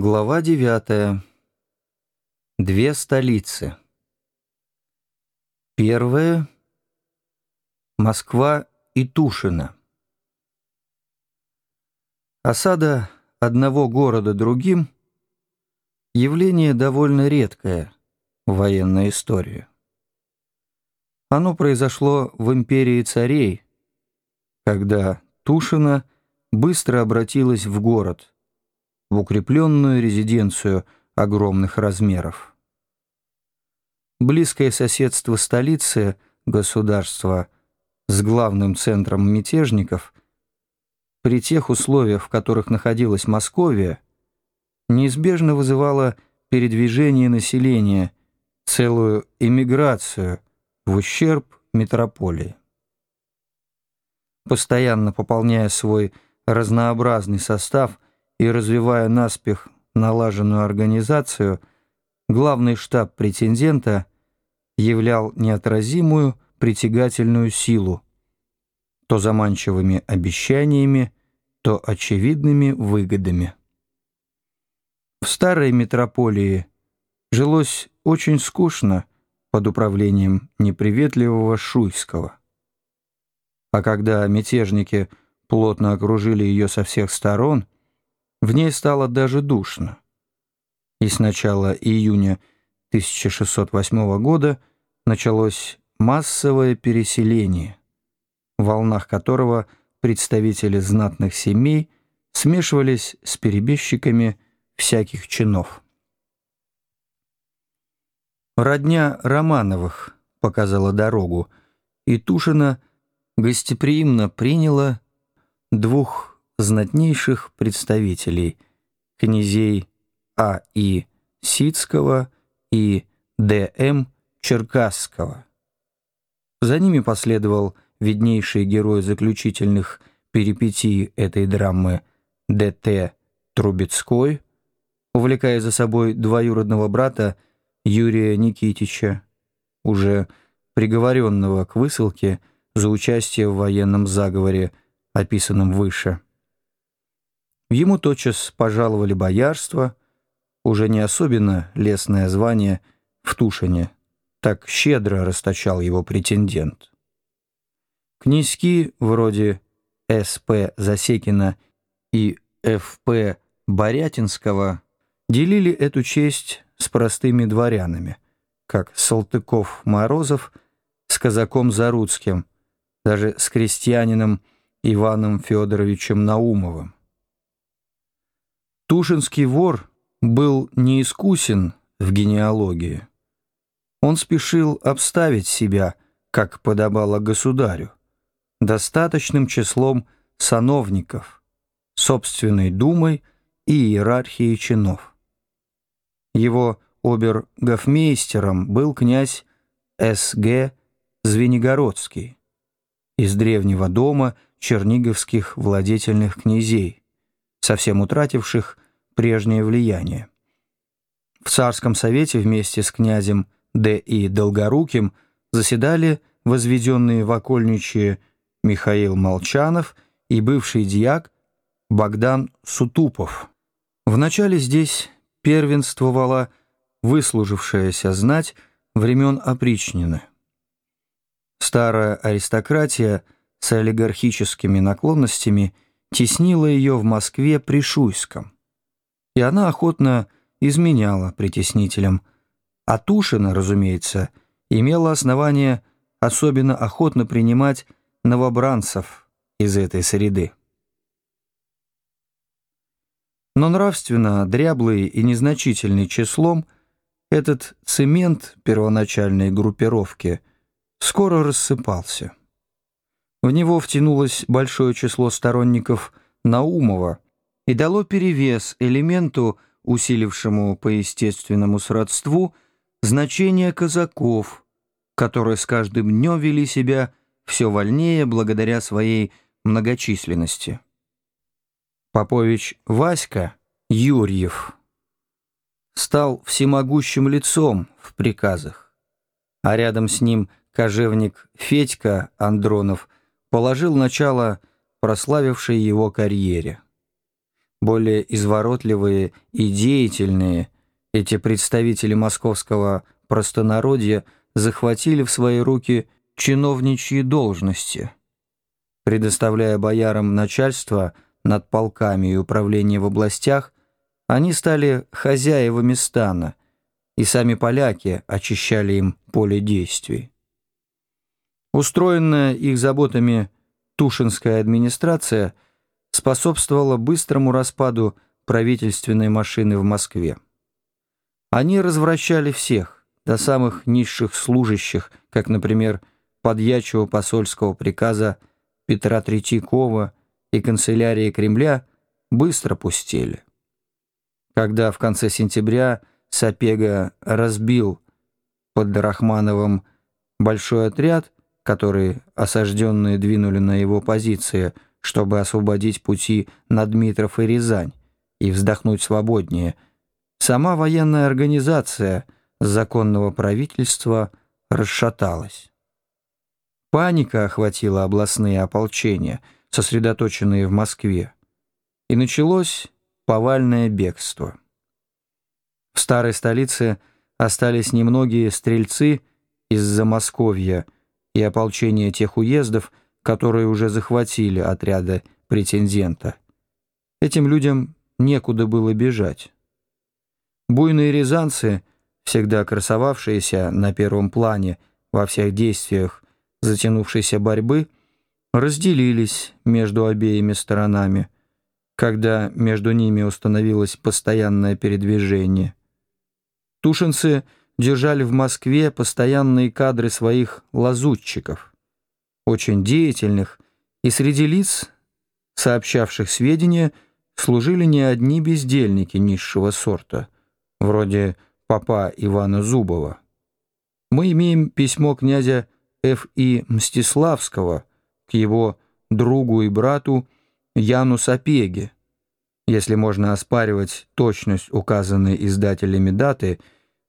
Глава девятая. Две столицы. Первая — Москва и Тушино. Осада одного города другим — явление довольно редкое в военной истории. Оно произошло в империи царей, когда Тушино быстро обратилась в город, в укрепленную резиденцию огромных размеров. Близкое соседство столицы государства с главным центром мятежников при тех условиях, в которых находилась Московия, неизбежно вызывало передвижение населения, целую эмиграцию в ущерб метрополии. Постоянно пополняя свой разнообразный состав и развивая наспех налаженную организацию, главный штаб претендента являл неотразимую притягательную силу, то заманчивыми обещаниями, то очевидными выгодами. В старой метрополии жилось очень скучно под управлением неприветливого Шуйского. А когда мятежники плотно окружили ее со всех сторон, в ней стало даже душно. И с начала июня 1608 года началось массовое переселение, в волнах которого представители знатных семей смешивались с перебежчиками всяких чинов. Родня Романовых показала дорогу, и Тушина гостеприимно приняла двух знатнейших представителей князей А. И. Сицкого и Д. М. Черкасского. За ними последовал виднейший герой заключительных перипетий этой драмы Д. Т. Трубецкой, увлекая за собой двоюродного брата Юрия Никитича, уже приговоренного к высылке за участие в военном заговоре, описанном выше. Ему тотчас пожаловали боярство, уже не особенно лестное звание в Тушине, так щедро расточал его претендент. Князьки вроде С.П. Засекина и Ф.П. Барятинского делили эту честь с простыми дворянами, как Салтыков-Морозов с казаком Заруцким – даже с крестьянином Иваном Федоровичем Наумовым. Тушинский вор был неискусен в генеалогии. Он спешил обставить себя, как подобало государю, достаточным числом сановников, собственной думой и иерархией чинов. Его обер-гофмейстером был князь С.Г. Звенигородский из древнего дома черниговских владетельных князей, совсем утративших прежнее влияние. В царском совете вместе с князем Д. и Долгоруким заседали возведенные в окольничье Михаил Молчанов и бывший дьяк Богдан Сутупов. Вначале здесь первенствовала выслужившаяся знать времен опричнины. Старая аристократия с олигархическими наклонностями теснила ее в Москве при Шуйском. И она охотно изменяла притеснителям. А Тушина, разумеется, имела основание особенно охотно принимать новобранцев из этой среды. Но нравственно дряблый и незначительный числом этот цемент первоначальной группировки – скоро рассыпался. В него втянулось большое число сторонников Наумова и дало перевес элементу, усилившему по естественному сродству, значение казаков, которые с каждым днем вели себя все вольнее благодаря своей многочисленности. Попович Васька Юрьев стал всемогущим лицом в приказах, а рядом с ним кожевник Федька Андронов положил начало прославившей его карьере. более изворотливые и деятельные, эти представители московского простонародья захватили в свои руки чиновничьи должности, предоставляя боярам начальство над полками и управление в областях, они стали хозяевами стана, и сами поляки очищали им поле действий. Устроенная их заботами Тушинская администрация способствовала быстрому распаду правительственной машины в Москве. Они развращали всех, до самых низших служащих, как, например, подьячего посольского приказа Петра Третьякова и канцелярии Кремля, быстро пустели. Когда в конце сентября Сапега разбил под Рахмановым большой отряд, который осажденные двинули на его позиции, чтобы освободить пути на Дмитров и Рязань и вздохнуть свободнее, сама военная организация законного правительства расшаталась. Паника охватила областные ополчения, сосредоточенные в Москве, и началось повальное бегство. В старой столице остались немногие стрельцы из Замосковья и ополчения тех уездов, которые уже захватили отряды претендента. Этим людям некуда было бежать. Буйные рязанцы, всегда красовавшиеся на первом плане во всех действиях затянувшейся борьбы, разделились между обеими сторонами – когда между ними установилось постоянное передвижение. Тушинцы держали в Москве постоянные кадры своих лазутчиков, очень деятельных, и среди лиц, сообщавших сведения, служили не одни бездельники низшего сорта, вроде папа Ивана Зубова. Мы имеем письмо князя Ф.И. Мстиславского к его другу и брату Яну Сапеге. Если можно оспаривать точность указанной издателями даты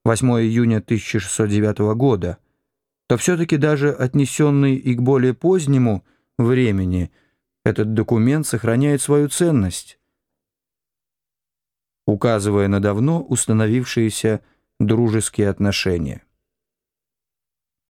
8 июня 1609 года, то все-таки даже отнесенный и к более позднему времени этот документ сохраняет свою ценность, указывая на давно установившиеся дружеские отношения.